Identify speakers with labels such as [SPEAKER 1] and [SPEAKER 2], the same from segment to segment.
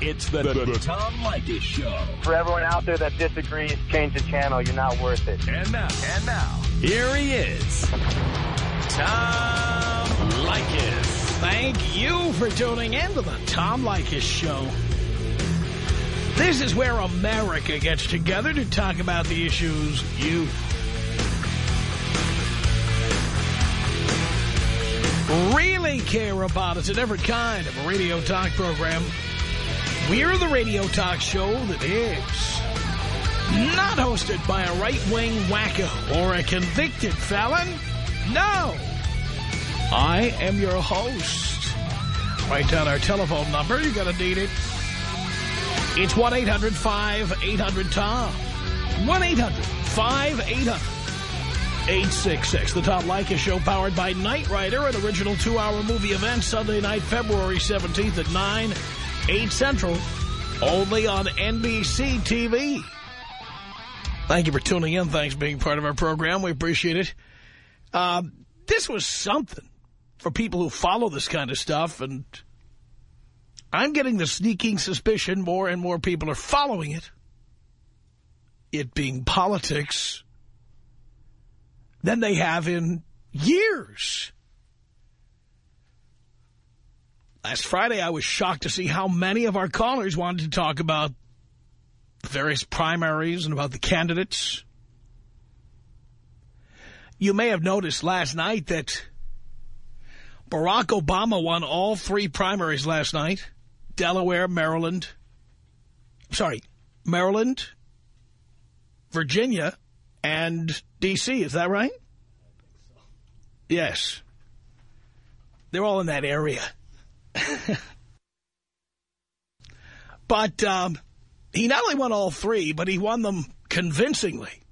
[SPEAKER 1] It's the, the, the Tom Leykis Show.
[SPEAKER 2] For everyone out there that disagrees, change the channel. You're not worth it.
[SPEAKER 1] And now, and now, here he is, Tom Leykis.
[SPEAKER 3] Thank you for tuning in to the Tom Leykis Show. This is where America gets together to talk about the issues you really care about. It's a different kind of a radio talk program. We're the radio talk show that is not hosted by a right-wing wacko or a convicted felon. No. I am your host. Write down our telephone number. You're going to need it. It's 1-800-5800-TOM. 1-800-5800-866. The Tom Leykis Show, powered by Knight Rider, an original two-hour movie event, Sunday night, February 17th at 9, 8 Central, only on NBC TV. Thank you for tuning in. Thanks for being part of our program. We appreciate it. Uh, this was something for people who follow this kind of stuff, and I'm getting the sneaking suspicion more and more people are following it. It being politics than they have in years. Last Friday, I was shocked to see how many of our callers wanted to talk about the various primaries and about the candidates. You may have noticed last night that Barack Obama won all three primaries last night. Delaware, Maryland, sorry, Maryland, Virginia, and D.C. Is that right? Yes. They're all in that area. but um, he not only won all three, but he won them convincingly.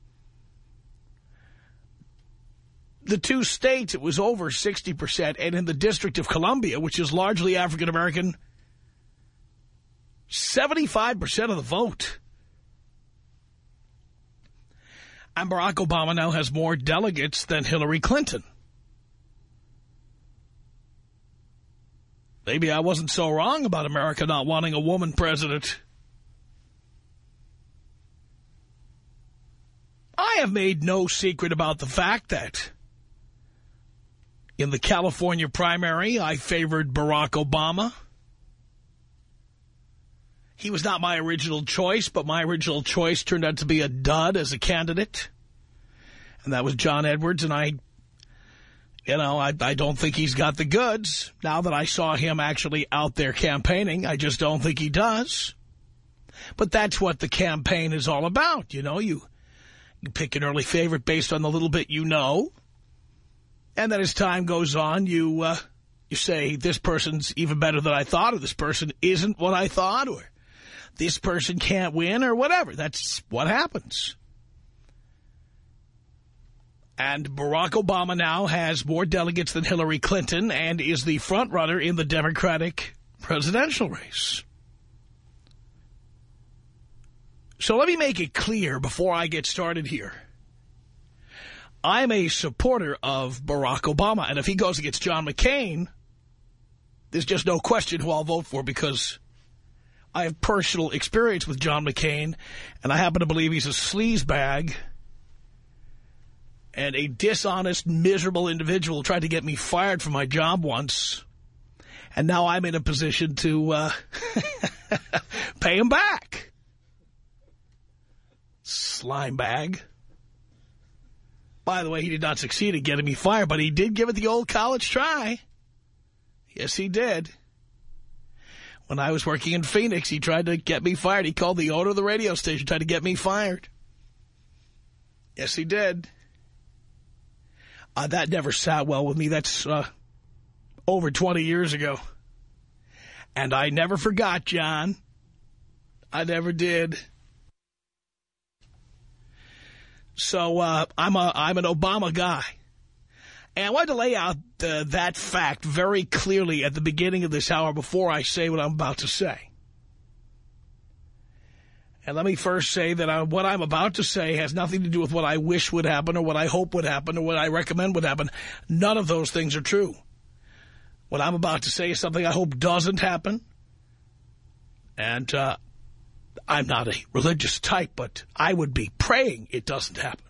[SPEAKER 3] The two states, it was over 60%, and in the District of Columbia, which is largely African-American, 75% of the vote. And Barack Obama now has more delegates than Hillary Clinton. Maybe I wasn't so wrong about America not wanting a woman president. I have made no secret about the fact that in the California primary, I favored Barack Obama. He was not my original choice, but my original choice turned out to be a dud as a candidate. And that was John Edwards, and I you know, I, I don't think he's got the goods. Now that I saw him actually out there campaigning, I just don't think he does. But that's what the campaign is all about. You know, you, you pick an early favorite based on the little bit you know. And then as time goes on, you, uh, you say, this person's even better than I thought, or this person isn't what I thought, or this person can't win, or whatever. That's what happens. And Barack Obama now has more delegates than Hillary Clinton and is the front runner in the Democratic presidential race. So let me make it clear before I get started here. I'm a supporter of Barack Obama, and if he goes against John McCain, there's just no question who I'll vote for because I have personal experience with John McCain, and I happen to believe he's a sleazebag and a dishonest, miserable individual tried to get me fired from my job once. And now I'm in a position to uh, pay him back. Slime bag. By the way, he did not succeed in getting me fired, but he did give it the old college try. Yes, he did. When I was working in Phoenix, he tried to get me fired. He called the owner of the radio station, tried to get me fired. Yes, he did. Uh, that never sat well with me. That's uh, over 20 years ago. And I never forgot, John. I never did. So uh, I'm a I'm an Obama guy. And I wanted to lay out uh, that fact very clearly at the beginning of this hour before I say what I'm about to say. And let me first say that I, what I'm about to say has nothing to do with what I wish would happen or what I hope would happen or what I recommend would happen. None of those things are true. What I'm about to say is something I hope doesn't happen. And uh, I'm not a religious type, but I would be praying it doesn't happen.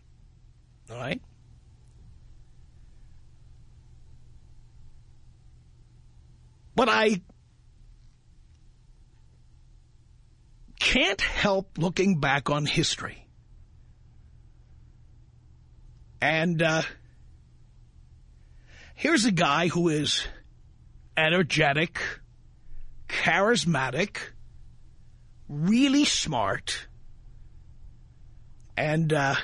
[SPEAKER 3] All right? But I can't help looking back on history. And uh, here's a guy who is energetic, charismatic, really smart, and uh,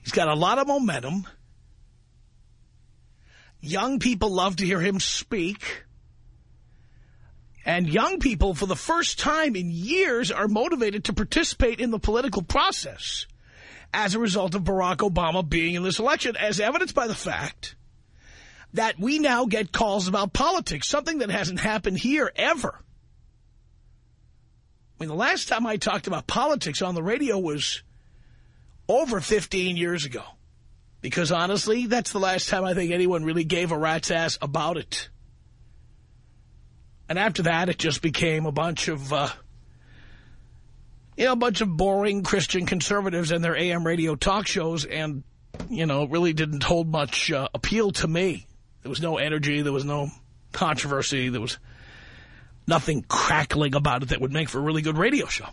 [SPEAKER 3] he's got a lot of momentum. Young people love to hear him speak. And young people, for the first time in years, are motivated to participate in the political process as a result of Barack Obama being in this election, as evidenced by the fact that we now get calls about politics, something that hasn't happened here ever. I mean, the last time I talked about politics on the radio was over 15 years ago. Because honestly, that's the last time I think anyone really gave a rat's ass about it. And after that, it just became a bunch of, uh, you know, a bunch of boring Christian conservatives and their AM radio talk shows and, you know, really didn't hold much uh, appeal to me. There was no energy. There was no controversy. There was nothing crackling about it that would make for a really good radio show.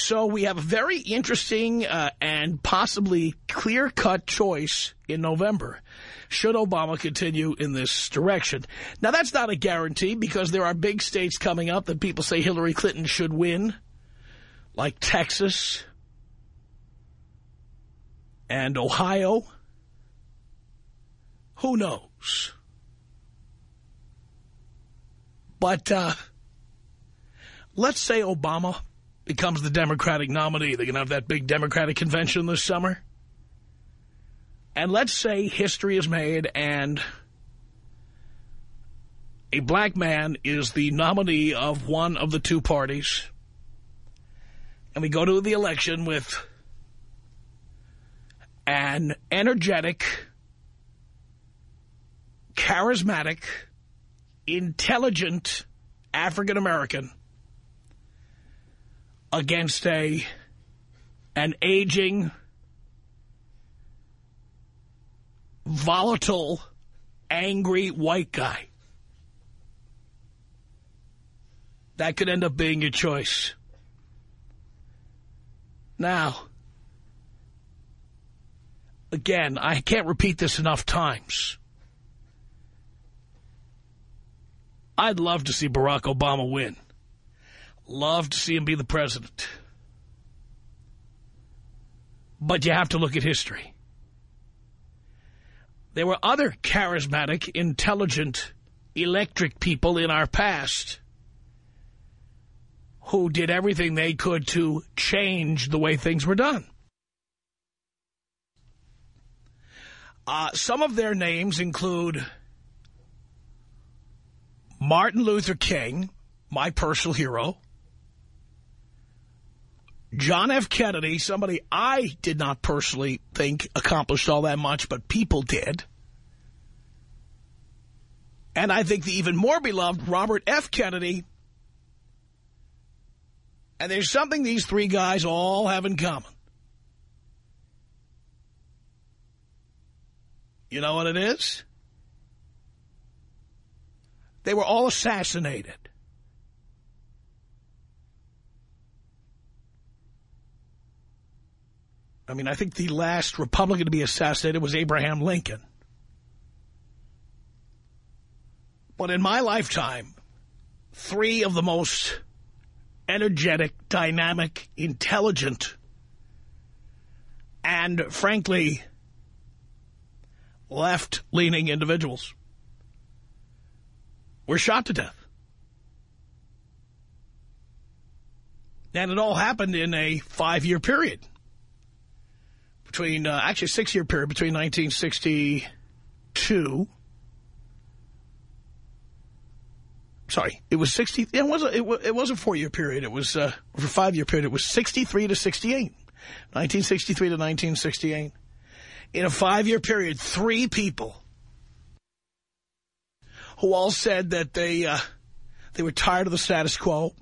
[SPEAKER 3] So we have a very interesting uh, and possibly clear-cut choice in November should Obama continue in this direction. Now, that's not a guarantee because there are big states coming up that people say Hillary Clinton should win, like Texas and Ohio. Who knows? But uh, let's say Obama becomes the Democratic nominee. They're going to have that big Democratic convention this summer. And let's say history is made and a black man is the nominee of one of the two parties. And we go to the election with an energetic, charismatic, intelligent African-American against a an aging, volatile, angry white guy. That could end up being your choice. Now, again, I can't repeat this enough times. I'd love to see Barack Obama win. Love to see him be the president. But you have to look at history. There were other charismatic, intelligent, electric people in our past who did everything they could to change the way things were done. Uh, some of their names include Martin Luther King, my personal hero, John F. Kennedy, somebody I did not personally think accomplished all that much, but people did. And I think the even more beloved Robert F. Kennedy. And there's something these three guys all have in common. You know what it is? They were all assassinated. I mean, I think the last Republican to be assassinated was Abraham Lincoln. But in my lifetime, three of the most energetic, dynamic, intelligent, and frankly, left-leaning individuals were shot to death. And it all happened in a five-year period between, uh, actually a six-year period between 1962. Sorry, it was 60. It was a, it was, it was a four-year period. It was uh, for five-year period. It was 63 to 68, 1963 to 1968. In a five-year period, three people who all said that they uh, they were tired of the status quo,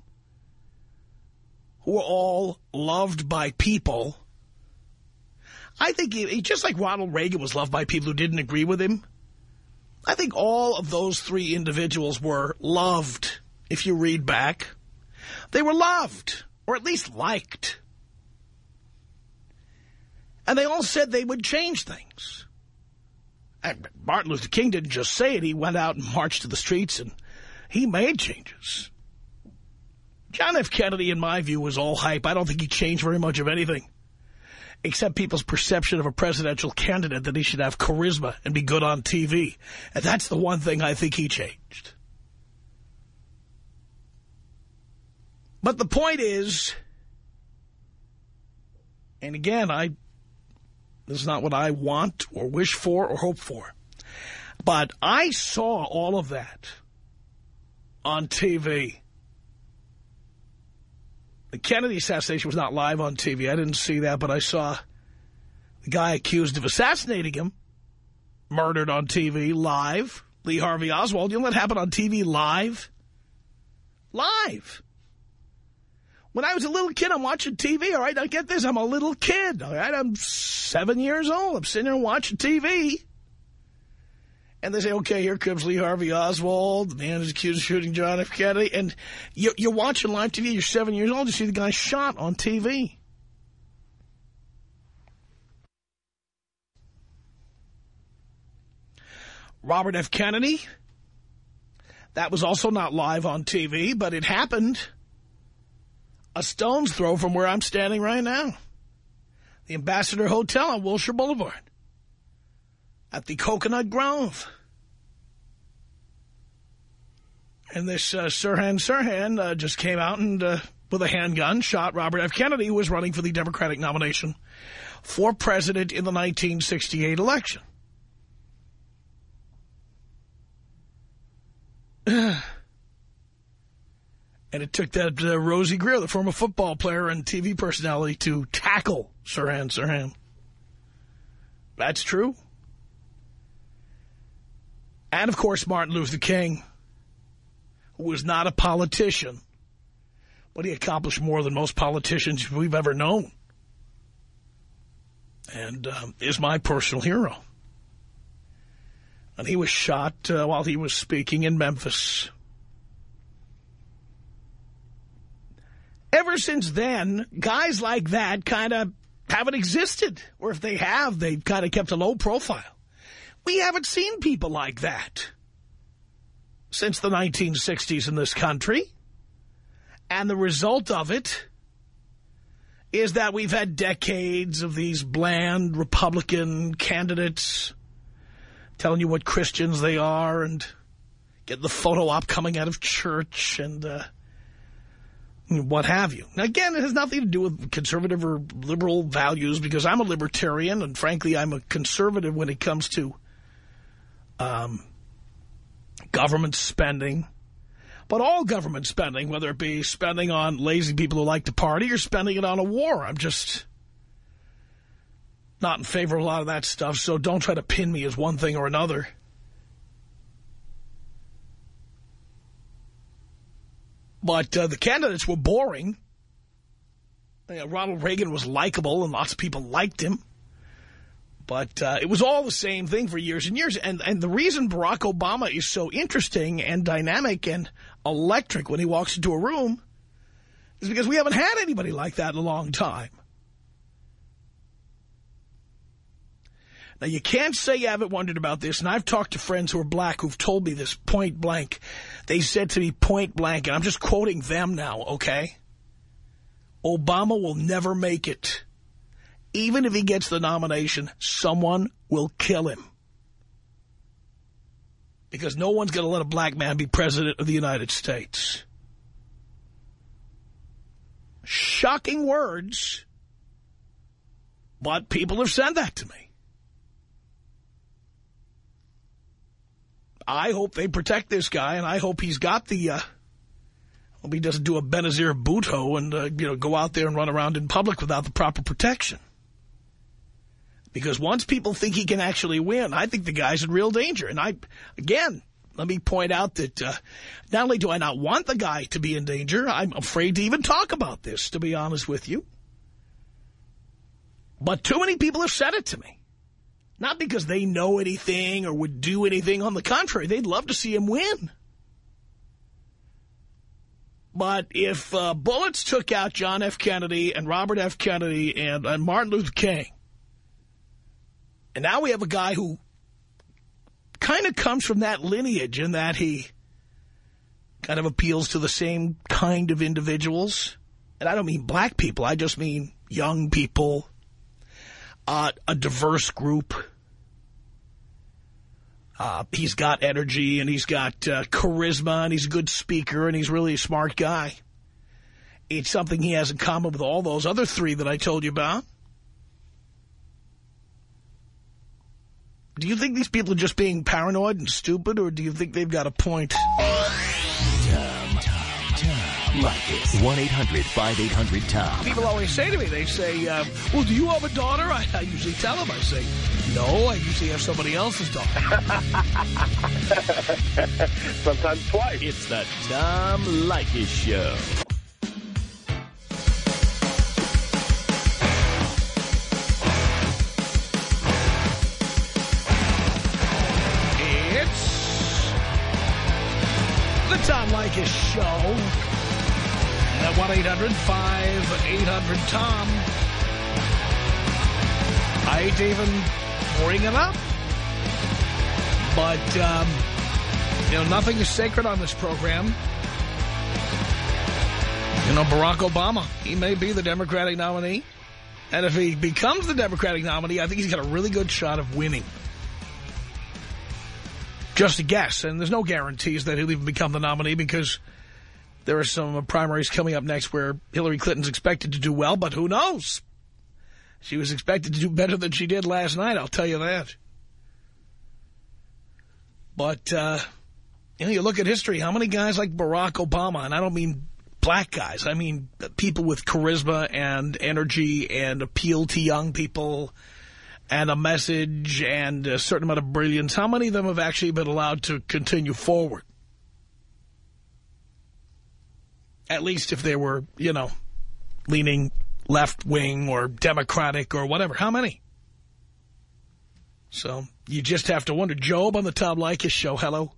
[SPEAKER 3] who were all loved by people. I think he, just like Ronald Reagan was loved by people who didn't agree with him, I think all of those three individuals were loved, if you read back. They were loved, or at least liked. And they all said they would change things. And Martin Luther King didn't just say it. He went out and marched to the streets, and he made changes. John F. Kennedy, in my view, was all hype. I don't think he changed very much of anything, except people's perception of a presidential candidate that he should have charisma and be good on TV. And that's the one thing I think he changed. But the point is, and again, I this is not what I want or wish for or hope for. But I saw all of that on TV. The Kennedy assassination was not live on TV. I didn't see that, but I saw the guy accused of assassinating him murdered on TV live. Lee Harvey Oswald. You know what happened on TV live? Live. When I was a little kid, I'm watching TV, all right? Now get this, I'm a little kid, all right? I'm seven years old. I'm sitting there watching TV. And they say, okay, here comes Lee Harvey Oswald, the man who's accused of shooting John F. Kennedy. And you're, you're watching live TV, you're seven years old, you see the guy shot on TV. Robert F. Kennedy, that was also not live on TV, but it happened a stone's throw from where I'm standing right now. The Ambassador Hotel on Wilshire Boulevard. At the Cocoanut Grove. And this uh, Sirhan Sirhan uh, just came out and, uh, with a handgun, shot Robert F. Kennedy, who was running for the Democratic nomination for president in the 1968 election. And it took that uh, Rosey Grier, the former football player and TV personality, to tackle Sirhan Sirhan. That's true. And, of course, Martin Luther King, who was not a politician, but he accomplished more than most politicians we've ever known. And um, is my personal hero. And he was shot uh, while he was speaking in Memphis. ever since then, guys like that kind of haven't existed. Or if they have, they've kind of kept a low profile. We haven't seen people like that since the 1960s in this country. And the result of it is that we've had decades of these bland Republican candidates telling you what Christians they are and get the photo op coming out of church and... Uh, what have you. Now, again, it has nothing to do with conservative or liberal values because I'm a libertarian and, frankly, I'm a conservative when it comes to um, government spending. But all government spending, whether it be spending on lazy people who like to party or spending it on a war, I'm just not in favor of a lot of that stuff, so don't try to pin me as one thing or another. But uh, the candidates were boring. Ronald Reagan was likable, and lots of people liked him. But uh, it was all the same thing for years and years. And, and the reason Barack Obama is so interesting and dynamic and electric when he walks into a room is because we haven't had anybody like that in a long time. Now, you can't say you haven't wondered about this, and I've talked to friends who are black who've told me this point blank. They said to me point blank, and I'm just quoting them now, okay? Obama will never make it. Even if he gets the nomination, someone will kill him. Because no one's going to let a black man be president of the United States. Shocking words, but people have said that to me. I hope they protect this guy, and I hope he's got the, uh, hope he doesn't do a Benazir Bhutto and, uh, you know, go out there and run around in public without the proper protection. Because once people think he can actually win, I think the guy's in real danger. And I, again, let me point out that uh, not only do I not want the guy to be in danger, I'm afraid to even talk about this, to be honest with you. But too many people have said it to me. Not because they know anything or would do anything. On the contrary, they'd love to see him win. But if uh, bullets took out John F. Kennedy and Robert F. Kennedy and, and Martin Luther King, and now we have a guy who kind of comes from that lineage in that he kind of appeals to the same kind of individuals. And I don't mean black people. I just mean young people, uh, a diverse group. Uh, he's got energy and he's got uh, charisma and he's a good speaker and he's really a smart guy. It's something he has in common with all those other three that I told you about. Do you think these people are just being paranoid and stupid, or do you think they've got a point? Tom,
[SPEAKER 1] Tom, Tom. Leykis. 1-800-5800-TOM.
[SPEAKER 3] People always say to me, they say, uh, well, do you have a daughter? I, I usually tell them, I say, no, I usually have somebody else's daughter.
[SPEAKER 2] Sometimes twice.
[SPEAKER 1] It's the Tom Leykis Show.
[SPEAKER 3] Show at 1-800-5800-TOM. I hate to even bring it up, but, um, you know, nothing is sacred on this program. You know, Barack Obama, he may be the Democratic nominee. And if he becomes the Democratic nominee, I think he's got a really good shot of winning. Just a guess, and there's no guarantees that he'll even become the nominee because there are some primaries coming up next where Hillary Clinton's expected to do well, but who knows? She was expected to do better than she did last night, I'll tell you that. But, uh, you know, you look at history, how many guys like Barack Obama, and I don't mean black guys, I mean people with charisma and energy and appeal to young people and a message and a certain amount of brilliance, how many of them have actually been allowed to continue forward? At least if they were, you know, leaning left-wing or Democratic or whatever. How many? So you just have to wonder. Job on the Tom Leykis show. Hello.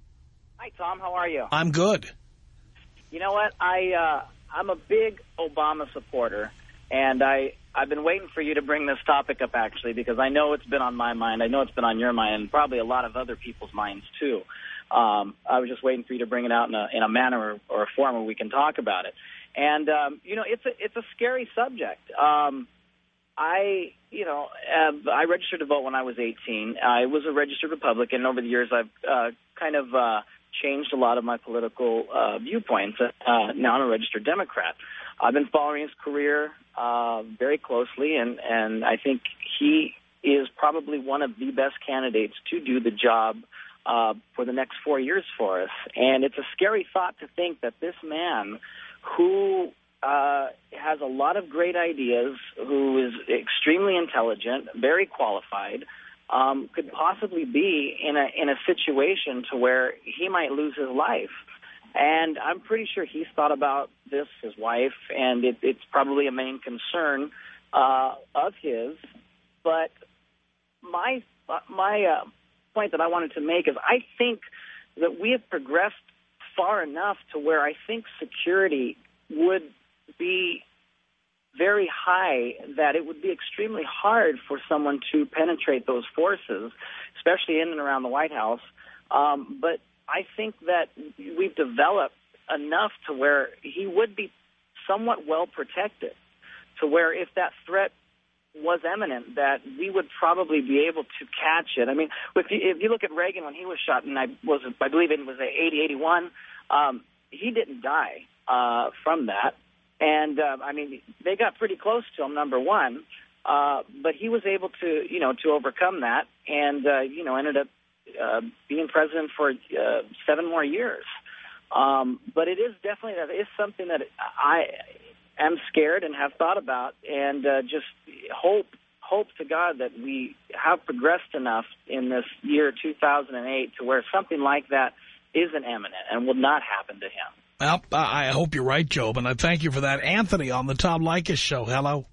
[SPEAKER 4] Hi, Tom. How are you?
[SPEAKER 3] I'm good.
[SPEAKER 4] You know what? I uh, I'm a big Obama supporter, and I I've been waiting for you to bring this topic up actually because I know it's been on my mind. I know it's been on your mind, and probably a lot of other people's minds too. Um, I was just waiting for you to bring it out in a in a manner or, or a form where we can talk about it. And um, you know, it's a it's a scary subject. Um, I, you know, uh, I registered to vote when I was 18. I was a registered Republican. Over the years, I've uh, kind of uh, changed a lot of my political uh, viewpoints. Uh, now I'm a registered Democrat. I've been following his career uh, very closely, and, and I think he is probably one of the best candidates to do the job uh, for the next four years for us. And it's a scary thought to think that this man, who uh, has a lot of great ideas, who is extremely intelligent, very qualified, um, could possibly be in a in a situation to where he might lose his life. And I'm pretty sure he's thought about this, his wife, and it, it's probably a main concern uh, of his. But my my uh, point that I wanted to make is I think that we have progressed far enough to where I think security would be very high that it would be extremely hard for someone to penetrate those forces, especially in and around the White House. Um, but I think that we've developed enough to where he would be somewhat well protected, to where if that threat was imminent, that we would probably be able to catch it. I mean, if you, if you look at Reagan when he was shot, and I was, I believe it was 80, 81, um, he didn't die uh, from that. And, uh, I mean, they got pretty close to him, number one. Uh, but he was able to, you know, to overcome that and, uh, you know, ended up uh, being president for uh, seven more years. Um, but it is definitely, that is something that I am scared and have thought about and uh, just hope, hope to God that we have progressed enough in this year 2008 to where something like that isn't imminent and will not happen to him.
[SPEAKER 3] Well, I hope you're right, Job, and I thank you for that. Anthony on the Tom Leykis show. Hello.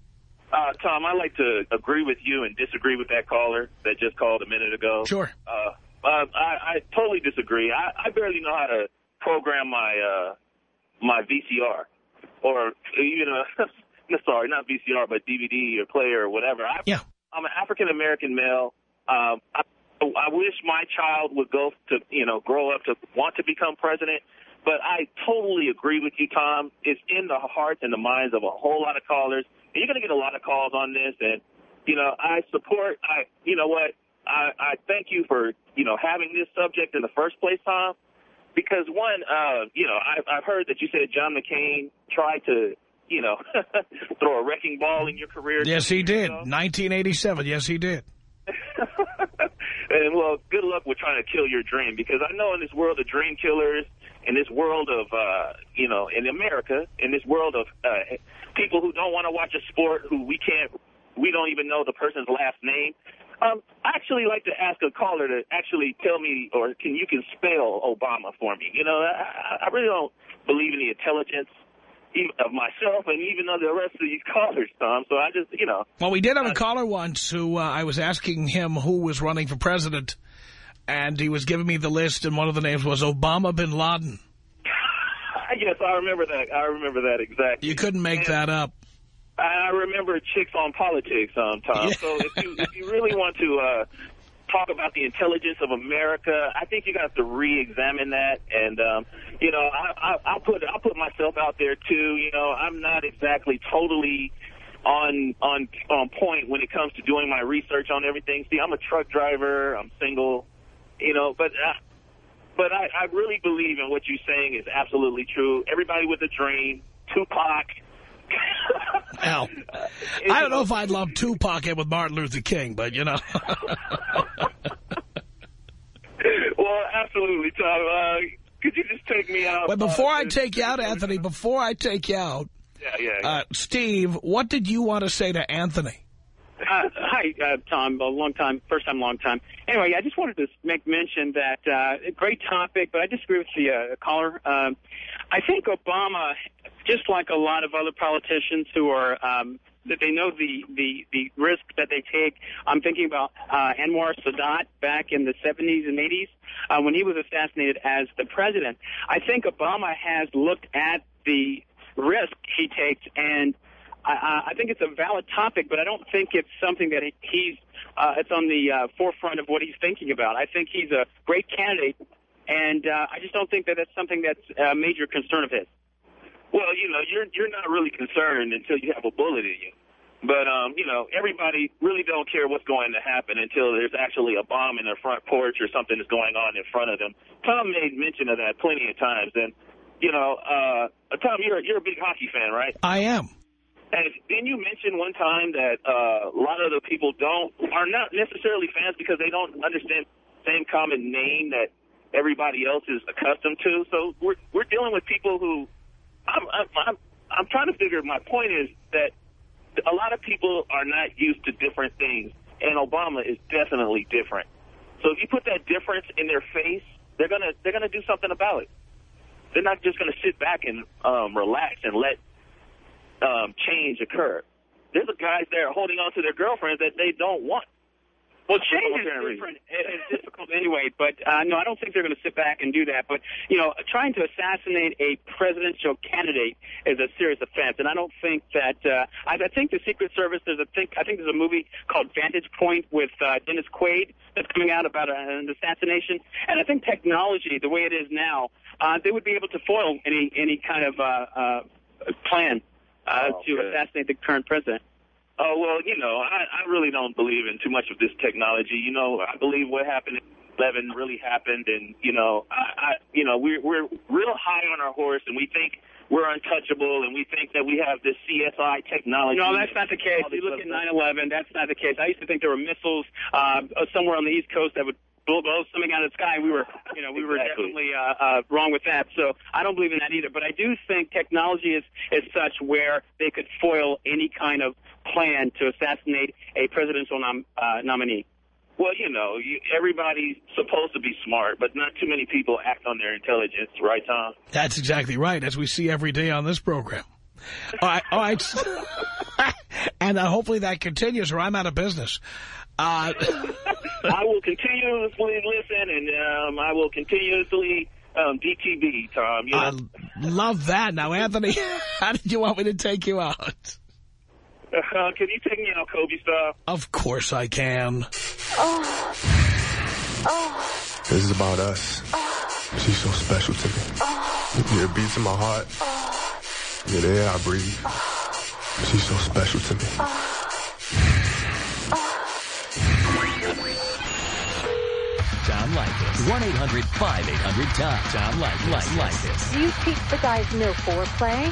[SPEAKER 5] Uh, Tom, I like to agree with you and disagree with that caller that just called a minute ago.
[SPEAKER 3] Sure.
[SPEAKER 5] Uh, uh, I, I totally disagree. I, I barely know how to program my uh, my VCR or even a no, sorry, not VCR, but DVD or player or whatever. I,
[SPEAKER 3] Yeah.
[SPEAKER 5] I'm an African American male. Um, I, I wish my child would go to you know grow up to want to become president. But I totally agree with you, Tom. It's in the hearts and the minds of a whole lot of callers. And you're going to get a lot of calls on this. And, you know, I support, I, you know what, I, I thank you for, you know, having this subject in the first place, Tom. Because one, uh, you know, I've, I've heard that you said John McCain tried to, you know, throw a wrecking ball in your career.
[SPEAKER 3] Yes, he did.
[SPEAKER 5] So-
[SPEAKER 3] 1987. Yes, he did.
[SPEAKER 5] and well, good luck with trying to kill your dream because I know in this world of dream killers, in this world of, uh, you know, in America, in this world of uh, people who don't want to watch a sport, who we can't, we don't even know the person's last name. Um, I actually like to ask a caller to actually tell me, or can you can spell Obama for me? You know, I, I really don't believe in the intelligence of myself and even of the rest of these callers, Tom. So I just, you know,
[SPEAKER 3] Well, we did have a caller once who uh, I was asking him who was running for president, and he was giving me the list, and one of the names was Obama bin Laden.
[SPEAKER 5] yes, I remember that. I remember that exactly.
[SPEAKER 3] You couldn't make
[SPEAKER 5] And-
[SPEAKER 3] that up.
[SPEAKER 5] I remember chicks on politics, um, Tom.
[SPEAKER 3] Yeah.
[SPEAKER 5] So if you if you really want to uh, talk about the intelligence of America, I think you got to re-examine that. And um, you know, I, I, I'll put I'll put myself out there too. You know, I'm not exactly totally on on on point when it comes to doing my research on everything. See, I'm a truck driver. I'm single. You know, but. Uh, but I, I really believe in what you're saying is absolutely true. Everybody with a dream, Tupac.
[SPEAKER 3] Hell, I don't know if I'd love Tupac in with Martin Luther King, but, you know.
[SPEAKER 5] well, absolutely, Tom. Uh, could you just take me out?
[SPEAKER 3] but before
[SPEAKER 5] uh,
[SPEAKER 3] I take you out, Anthony, before I take you out,
[SPEAKER 5] Yeah, yeah. yeah.
[SPEAKER 3] uh, Steve, what did you want to say to Anthony?
[SPEAKER 6] Uh, hi, uh, Tom. A long time, first time, long time. Anyway, I just wanted to make mention that uh, great topic, but I disagree with the uh, caller. Um, I think Obama, just like a lot of other politicians who are um, that they know the, the the risk that they take. I'm thinking about uh, Anwar Sadat back in the 70s and 80s uh, when he was assassinated as the president. I think Obama has looked at the risk he takes and I, I think it's a valid topic, but I don't think it's something that he, he's uh, it's on the uh, forefront of what he's thinking about. I think he's a great candidate, and uh, I just don't think that that's something that's a major concern of his.
[SPEAKER 5] Well, you know, you're you're not really concerned until you have a bullet in you. But um, you know, everybody really don't care what's going to happen until there's actually a bomb in their front porch or something is going on in front of them. Tom made mention of that plenty of times, and you know, uh, Tom, you're you're a big hockey fan, right?
[SPEAKER 3] I am.
[SPEAKER 5] And didn't you mentioned one time that uh, a lot of the people don't are not necessarily fans because they don't understand the same common name that everybody else is accustomed to? So we're we're dealing with people who I'm I'm I'm, I'm trying to figure. My point is that a lot of people are not used to different things, and Obama is definitely different. So if you put that difference in their face, they're gonna they're gonna do something about it. They're not just gonna sit back and um, relax and let um, change occur. There's a guys there holding on to their girlfriends that they don't want.
[SPEAKER 6] Well, change is different. It's difficult anyway, but uh, no, I don't think they're going to sit back and do that. But you know, trying to assassinate a presidential candidate is a serious offense, and I don't think that. Uh, I, I think the Secret Service. There's a think. I think there's a movie called Vantage Point with uh, Dennis Quaid that's coming out about an assassination, and I think technology, the way it is now, uh, they would be able to foil any any kind of uh, uh, plan uh,
[SPEAKER 5] Oh,
[SPEAKER 6] to
[SPEAKER 5] good.
[SPEAKER 6] assassinate the current president.
[SPEAKER 5] Oh well, you know, I, I really don't believe in too much of this technology. You know, I believe what happened in 11 really happened, and you know, I, I you know, we're we're real high on our horse, and we think we're untouchable, and we think that we have this CSI technology.
[SPEAKER 6] No, that's not the case. You look at
[SPEAKER 5] other
[SPEAKER 6] 9/11. That's not the case. I used to think there were missiles uh, somewhere on the East Coast that would blow, blow something out of the sky. We were, you know, we were
[SPEAKER 5] Exactly.
[SPEAKER 6] definitely uh, uh, wrong with that. So I don't believe in that either. But I do think technology is is such where they could foil any kind of plan to assassinate a presidential nom- uh, nominee.
[SPEAKER 5] Well, you know, you, everybody's supposed to be smart, but not too many people act on their intelligence, right, Tom?
[SPEAKER 3] That's exactly right, as we see every day on this program. All right, all right. and uh, hopefully that continues, or I'm out of business. Uh,
[SPEAKER 5] I will continuously listen, and um, I will continuously um, DTB, Tom. You know?
[SPEAKER 3] I love that. Now, Anthony, how did you want me to take you out?
[SPEAKER 5] Uh, can you take me out Kobe style?
[SPEAKER 3] Of course I can.
[SPEAKER 7] Oh. Oh.
[SPEAKER 8] This is about us.
[SPEAKER 7] Oh.
[SPEAKER 8] She's so special to me.
[SPEAKER 7] Oh.
[SPEAKER 8] Yeah, it beats in my heart.
[SPEAKER 7] Oh.
[SPEAKER 8] Yeah, the air I breathe. She's so special to me.
[SPEAKER 1] Tom Leykis. 1-800-5800-TOM. Tom Leykis. Leykis.
[SPEAKER 7] Do you teach the guys no foreplay?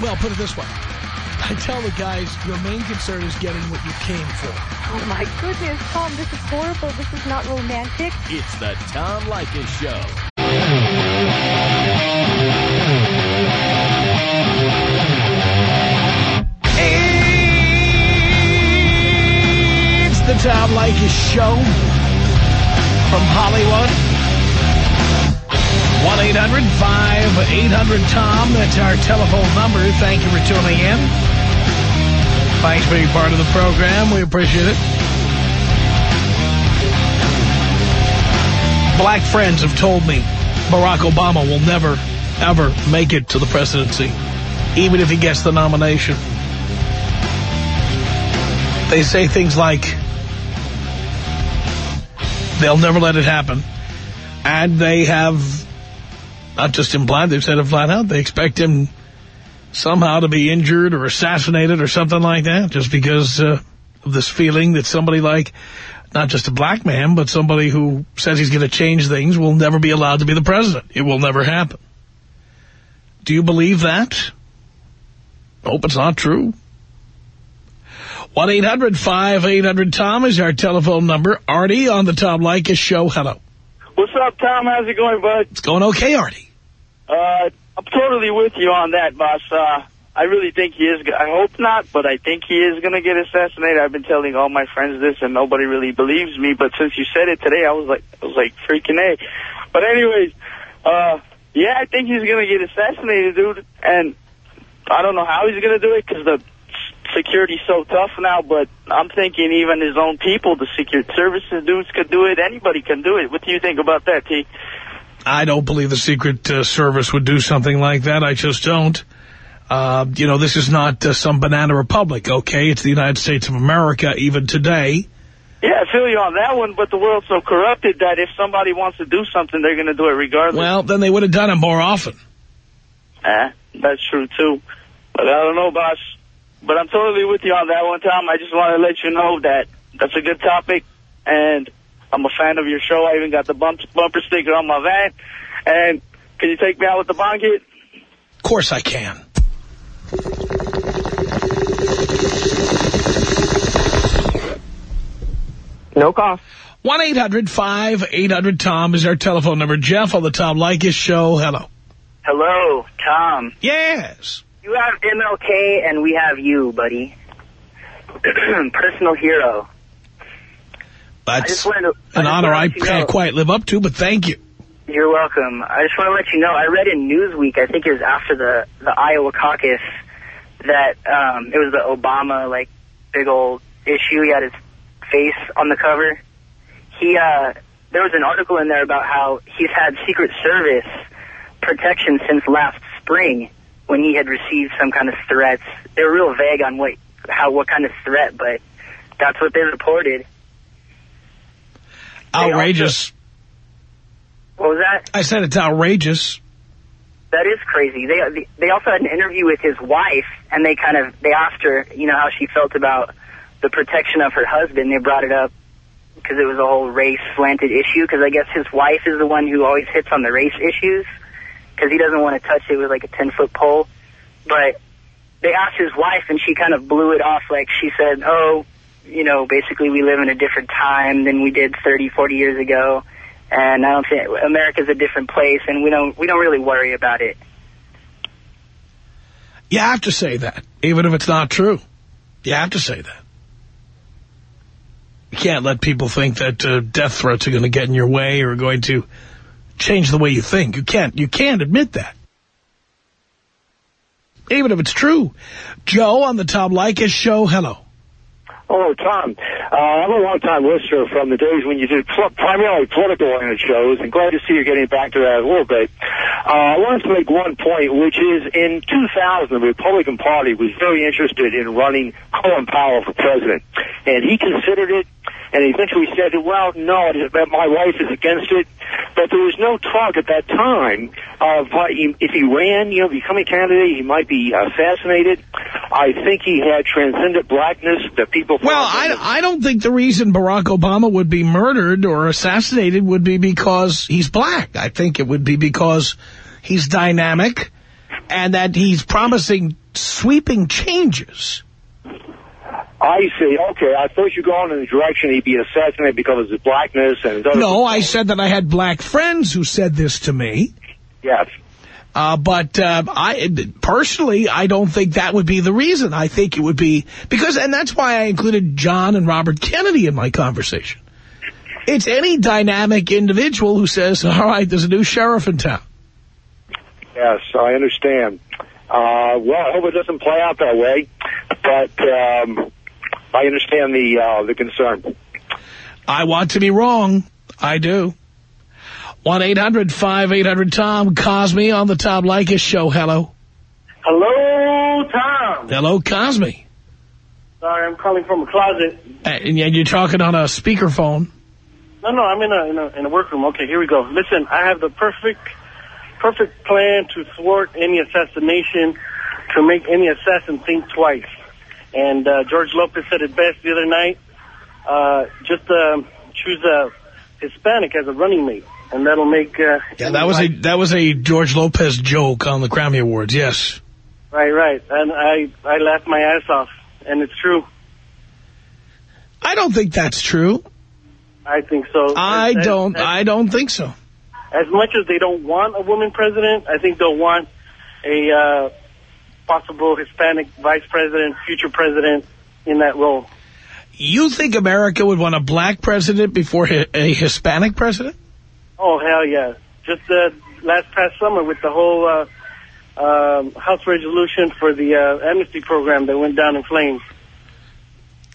[SPEAKER 3] Well, put it this way. I tell the guys, your main concern is getting what you came for.
[SPEAKER 7] Oh my goodness, Tom, this is horrible. This is not romantic.
[SPEAKER 1] It's the Tom Leykis Show.
[SPEAKER 3] It's the Tom Leykis Show from Hollywood. 1-800-5800-TOM. That's our telephone number. Thank you for tuning in. Thanks for being part of the program. We appreciate it. Black friends have told me Barack Obama will never, ever make it to the presidency, even if he gets the nomination. They say things like, they'll never let it happen. And they have, not just implied, they've said it flat out, they expect him somehow to be injured or assassinated or something like that, just because uh, of this feeling that somebody like, not just a black man, but somebody who says he's going to change things will never be allowed to be the president. It will never happen. Do you believe that? Hope it's not true. 1-800-5800-TOM is our telephone number. Artie on the Tom Leykis show. Hello.
[SPEAKER 9] What's up, Tom? How's it going, bud?
[SPEAKER 3] It's going okay, Artie.
[SPEAKER 9] Uh, I'm totally with you on that, boss. Uh, I really think he is. I hope not, but I think he is going to get assassinated. I've been telling all my friends this, and nobody really believes me. But since you said it today, I was like, I was like freaking a. But anyways, uh, yeah, I think he's going to get assassinated, dude. And I don't know how he's going to do it because the security's so tough now. But I'm thinking even his own people, the Secret Services dudes, could do it. Anybody can do it. What do you think about that, T?
[SPEAKER 3] I don't believe the Secret uh, Service would do something like that. I just don't. Uh, you know, this is not uh, some banana republic, okay? It's the United States of America, even today.
[SPEAKER 9] Yeah, I feel you on that one, but the world's so corrupted that if somebody wants to do something, they're going to do it regardless.
[SPEAKER 3] Well, then they would have done it more often.
[SPEAKER 9] Eh, that's true, too. But I don't know, boss. But I'm totally with you on that one, Tom. I just want to let you know that that's a good topic, and I'm a fan of your show. I even got the bump, bumper sticker on my van. And can you take me out with the bong hit?
[SPEAKER 3] Of course I can.
[SPEAKER 9] No cost.
[SPEAKER 3] 1-800-5800-TOM is our telephone number. Jeff on the Tom Leykis show. Hello.
[SPEAKER 10] Hello, Tom.
[SPEAKER 3] Yes.
[SPEAKER 10] You have MLK and we have you, buddy. Personal hero.
[SPEAKER 3] That's
[SPEAKER 10] to, I
[SPEAKER 3] an honor I
[SPEAKER 10] to let you
[SPEAKER 3] can't
[SPEAKER 10] know-
[SPEAKER 3] quite live up to, but thank you.
[SPEAKER 10] You're welcome. I just want to let you know, I read in Newsweek, I think it was after the, the Iowa caucus, that um, it was the Obama, like, big old issue. He had his face on the cover. He, uh, there was an article in there about how he's had Secret Service protection since last spring when he had received some kind of threats. They were real vague on what, how, what kind of threat, but that's what they reported.
[SPEAKER 3] Outrageous.
[SPEAKER 10] What was that?
[SPEAKER 3] I said it's outrageous.
[SPEAKER 10] That is crazy. They they also had an interview with his wife, and they kind of they asked her, you know, how she felt about the protection of her husband. They brought it up because it was a whole race slanted issue. Because I guess his wife is the one who always hits on the race issues because he doesn't want to touch it with like a ten foot pole. But they asked his wife, and she kind of blew it off. Like she said, "Oh, you know, basically we live in a different time than we did 30, 40 years ago." And I don't think America's a different place, and we don't we don't really worry about it.
[SPEAKER 3] You have to say that, even if it's not true. You have to say that. You can't let people think that uh, death threats are going to get in your way or are going to change the way you think. You can't. You can't admit that. Even if it's true. Joe on the Tom Leykis show. Hello.
[SPEAKER 11] Oh, Tom, uh, I'm a long-time listener from the days when you did pl primarily political-oriented shows, and glad to see you're getting back to that a little bit. Uh, I wanted to make one point, which is in 2000, the Republican Party was very interested in running Colin Powell for president, and he considered it and eventually said, well, no, my wife is against it. But there was no talk at that time of uh, if he ran, you know, becoming a candidate, he might be assassinated. I think he had transcendent blackness that people...
[SPEAKER 3] Well, I, I don't think the reason Barack Obama would be murdered or assassinated would be because he's black. I think it would be because he's dynamic and that he's promising sweeping changes.
[SPEAKER 11] I see. Okay, I thought you were going in the direction he'd be assassinated because of his blackness and.
[SPEAKER 3] No, I said that I had black friends who said this to me.
[SPEAKER 11] Yes.
[SPEAKER 3] Uh, but uh, I personally, I don't think that would be the reason. I think it would be because, and that's why I included John and Robert Kennedy in my conversation. It's any dynamic individual who says, all right, there's a new sheriff in town.
[SPEAKER 11] Yes, I understand. Uh, well, I hope it doesn't play out that way. But um, I understand the uh, the concern.
[SPEAKER 3] I want to be wrong. I do. 1-800-5800-TOM. Cosme on the Tom Leykis show. Hello.
[SPEAKER 12] Hello, Tom.
[SPEAKER 3] Hello, Cosme.
[SPEAKER 12] Sorry, I'm calling from a closet.
[SPEAKER 3] Uh, and you're talking on a speakerphone.
[SPEAKER 12] No, no, I'm in a, in a in a workroom. Okay, here we go. Listen, I have the perfect perfect plan to thwart any assassination, to make any assassin think twice. And uh, George Lopez said it best the other night. Uh, just uh, choose a Hispanic as a running mate, and that'll make. Uh,
[SPEAKER 3] yeah, that was a that was a George Lopez joke on the Grammy Awards. Yes.
[SPEAKER 12] Right, right, and I I laughed my ass off, and it's true.
[SPEAKER 3] I don't think that's true.
[SPEAKER 12] I think so.
[SPEAKER 3] I don't. I don't think so.
[SPEAKER 12] As much as they don't want a woman president, I think they'll want a uh, possible Hispanic vice president, future president in that role.
[SPEAKER 3] You think America would want a black president before a Hispanic president?
[SPEAKER 12] Oh, hell yeah. Just uh, last past summer with the whole uh, uh, House resolution for the uh, amnesty program that went down in flames.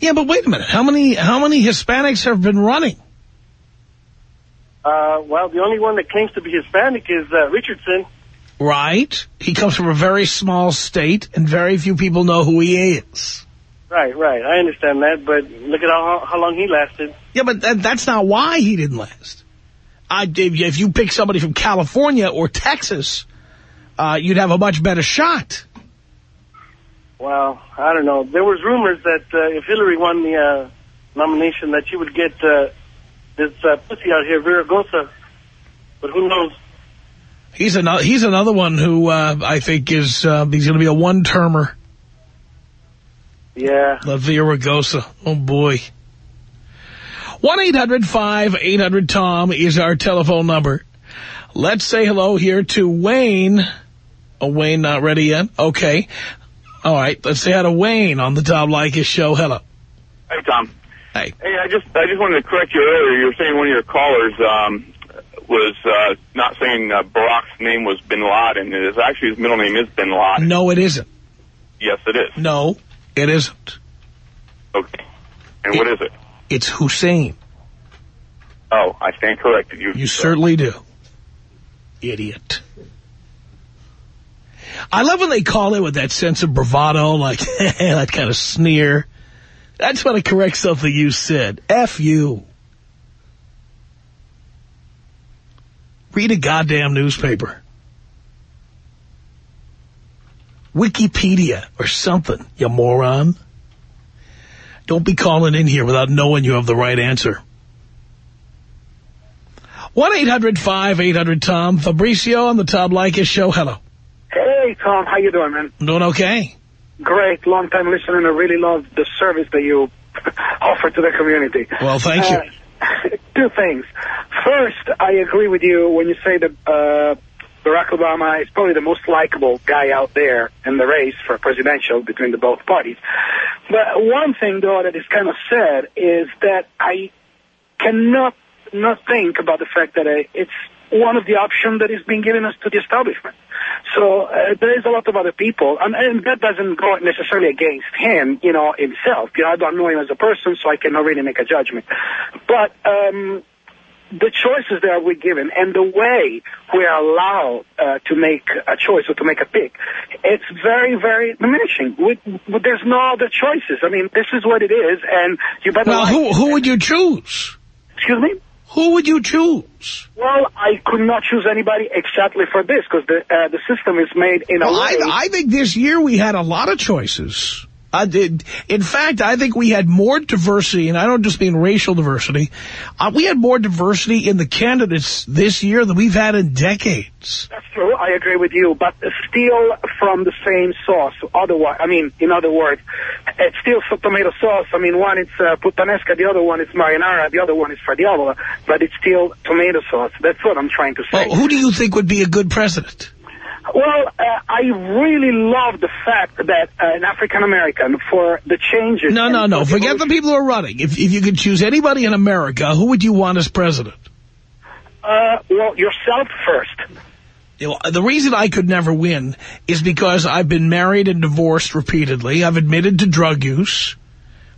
[SPEAKER 3] Yeah, but wait a minute. How many how many Hispanics have been running?
[SPEAKER 12] Uh, well, the only one that claims to be Hispanic is uh, Richardson.
[SPEAKER 3] Right. He comes from a very small state, and very few people know who he is.
[SPEAKER 12] Right, right. I understand that, but look at how, how long he lasted.
[SPEAKER 3] Yeah, but that, that's not why he didn't last. I, if you pick somebody from California or Texas, uh, you'd have a much better shot.
[SPEAKER 12] Well, I don't know. There was rumors that uh, if Hillary won the uh, nomination, that she would get uh, this uh, pussy out here, Villaraigosa. But who knows?
[SPEAKER 3] He's another. He's another one who uh, I think is uh, he's going to be a one termer.
[SPEAKER 12] Yeah.
[SPEAKER 3] La Villaraigosa. Oh boy. One eight hundred five eight hundred Tom is our telephone number. Let's say hello here to Wayne. Oh, Wayne not ready yet. Okay. All right. Let's say hi to Wayne on the Tom Leykis show. Hello.
[SPEAKER 13] Hey Tom.
[SPEAKER 3] Hey.
[SPEAKER 13] Hey, I just I just wanted to correct you earlier. You were saying one of your callers um, was uh, not saying uh, Barack's name was Bin Laden. It is actually his middle name is Bin Laden.
[SPEAKER 3] No, it isn't.
[SPEAKER 13] Yes, it is.
[SPEAKER 3] No, it isn't.
[SPEAKER 13] Okay. And it, what is it?
[SPEAKER 3] It's Hussein.
[SPEAKER 13] Oh, I stand corrected. You,
[SPEAKER 3] you certainly do. Idiot. I love when they call it with that sense of bravado, like that kind of sneer. That's when I correct something you said. F you. Read a goddamn newspaper. Wikipedia or something, you moron. Don't be calling in here without knowing you have the right answer. 1-800-5800-TOM. Fabricio on the Tom Leykis show. Hello.
[SPEAKER 14] Hey, Tom. How you doing, man?
[SPEAKER 3] I'm doing okay.
[SPEAKER 14] Great. Long-time listener, and I really love the service that you offer to the community.
[SPEAKER 3] Well, thank you.
[SPEAKER 14] Uh, two things. First, I agree with you when you say that uh, Barack Obama is probably the most likable guy out there in the race for presidential between the both parties. But one thing, though, that is kind of sad is that I cannot not think about the fact that uh, it's one of the options that is being given us to the establishment. So uh, there is a lot of other people, and, and that doesn't go necessarily against him, you know, himself. You know, I don't know him as a person, so I cannot really make a judgment. But um, the choices that we're given and the way we are allowed uh, to make a choice or to make a pick, it's very, very diminishing. We, we, there's no other choices. I mean, this is what it is, and you better.
[SPEAKER 3] Well,
[SPEAKER 14] like
[SPEAKER 3] who, who would you choose?
[SPEAKER 14] Excuse me.
[SPEAKER 3] Who would you choose?
[SPEAKER 14] Well, I could not choose anybody exactly for this because the uh, the system is made in
[SPEAKER 3] Well,
[SPEAKER 14] a way.
[SPEAKER 3] I, I think this year we had a lot of choices. I did. In fact, I think we had more diversity, and I don't just mean racial diversity. Uh, we had more diversity in the candidates this year than we've had in decades.
[SPEAKER 14] That's true. I agree with you, but still from the same sauce. Otherwise, I mean, in other words, it's still tomato sauce. I mean, one it's uh, puttanesca, the other one is marinara, the other one is fra diavolo, but it's still tomato sauce. That's what I'm trying to say.
[SPEAKER 3] Well, who do you think would be a good president?
[SPEAKER 14] Well, uh, I really love the fact that uh, an African American for the changes.
[SPEAKER 3] No, no, no. Forget the people who are running. If, if you could choose anybody in America, who would you want as president?
[SPEAKER 14] Uh, well, yourself first.
[SPEAKER 3] You know, the reason I could never win is because I've been married and divorced repeatedly. I've admitted to drug use.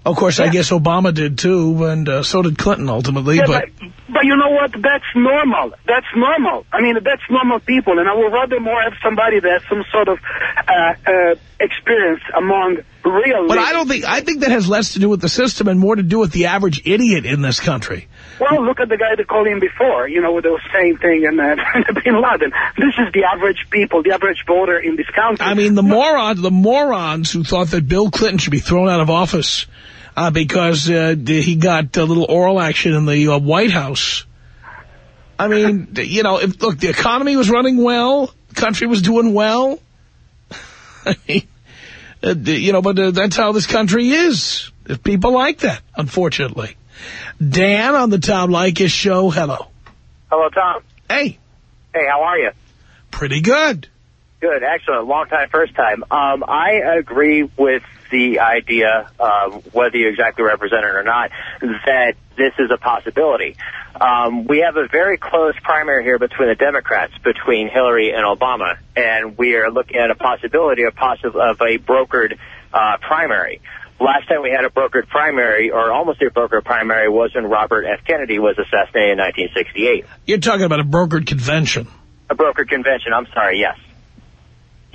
[SPEAKER 3] Of course, I guess Obama did too, and uh, so did Clinton ultimately.
[SPEAKER 14] Yeah,
[SPEAKER 3] but
[SPEAKER 14] but, but you know what? That's normal. That's normal. I mean, that's normal people, and I would rather more have somebody that has some sort of uh, uh, experience among real.
[SPEAKER 3] but I don't think I think that has less to do with the system and more to do with the average idiot in this country.
[SPEAKER 14] Well, look at the guy that called in before, you know, with the same thing and uh, Bin Laden. This is the average people, the average voter in this country.
[SPEAKER 3] I mean, the morons, the morons who thought that Bill Clinton should be thrown out of office uh, because uh, he got a little oral action in the uh, White House. I mean, you know, if, look, the economy was running well, the country was doing well. I mean, uh, you know, but uh, that's how this country is. There's people like that, unfortunately. Dan on the Tom Leykis show. Hello.
[SPEAKER 2] Hello, Tom.
[SPEAKER 3] Hey.
[SPEAKER 2] Hey, how are you?
[SPEAKER 3] Pretty good.
[SPEAKER 2] Good, excellent. Long time, first time. Um, I agree with the idea, uh, whether you exactly represent it or not, that this is a possibility. Um, we have a very close primary here between the Democrats, between Hillary and Obama, and we are looking at a possibility of, possi- of a brokered uh, primary. Last time we had a brokered primary, or almost a brokered primary, was when Robert F. Kennedy was assassinated in 1968.
[SPEAKER 3] You're talking about a brokered convention.
[SPEAKER 2] A brokered convention, I'm sorry, yes.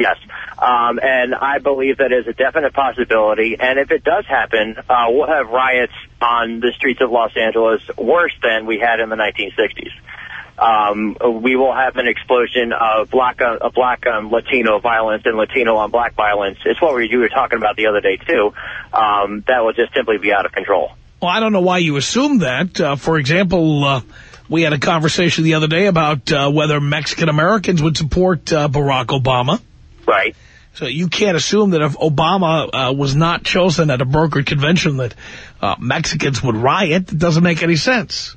[SPEAKER 2] Yes. Um, and I believe that is a definite possibility. And if it does happen, uh, we'll have riots on the streets of Los Angeles worse than we had in the 1960s. Um, we will have an explosion of black on, uh, black on Latino violence and Latino on black violence. It's what we, you were talking about the other day, too. Um, that will just simply be out of control.
[SPEAKER 3] Well, I don't know why you assume that. Uh, for example, uh, we had a conversation the other day about uh, whether Mexican-Americans would support uh, Barack Obama.
[SPEAKER 2] Right.
[SPEAKER 3] So you can't assume that if Obama uh, was not chosen at a brokered convention that uh, Mexicans would riot. It doesn't make any sense.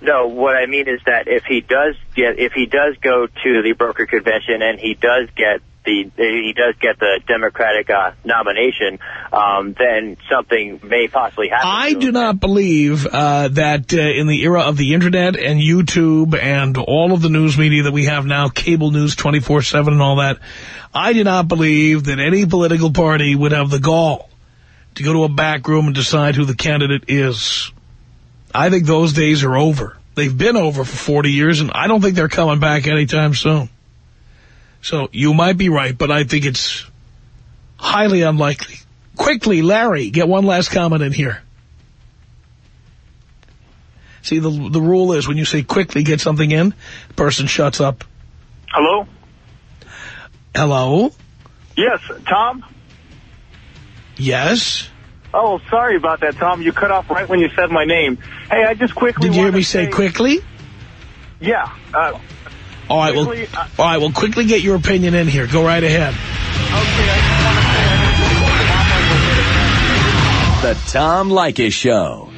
[SPEAKER 2] No, what I mean is that if he does get, if he does go to the broker convention and he does get the, he does get the Democratic uh, nomination, um, then something may possibly happen.
[SPEAKER 3] I do not believe uh, that uh, in the era of the Internet and YouTube and all of the news media that we have now, cable news 24-7 and all that, I do not believe that any political party would have the gall to go to a back room and decide who the candidate is. I think those days are over. They've been over for 40 years, and I don't think they're coming back anytime soon. So you might be right, but I think it's highly unlikely. Quickly, Larry, get one last comment in here. See, the the rule is when you say quickly get something in, the person shuts up.
[SPEAKER 15] Hello?
[SPEAKER 3] Hello?
[SPEAKER 15] Yes, Tom?
[SPEAKER 3] Yes?
[SPEAKER 15] Oh, sorry about that, Tom. You cut off right when you said my name. Hey, I just quickly
[SPEAKER 3] Did you hear me
[SPEAKER 15] to
[SPEAKER 3] say quickly?
[SPEAKER 15] Yeah. Uh,
[SPEAKER 3] All right, well,
[SPEAKER 15] Quickly, uh,
[SPEAKER 3] all right, well, quickly get your opinion in here. Go right ahead.
[SPEAKER 1] The Tom Leykis Show.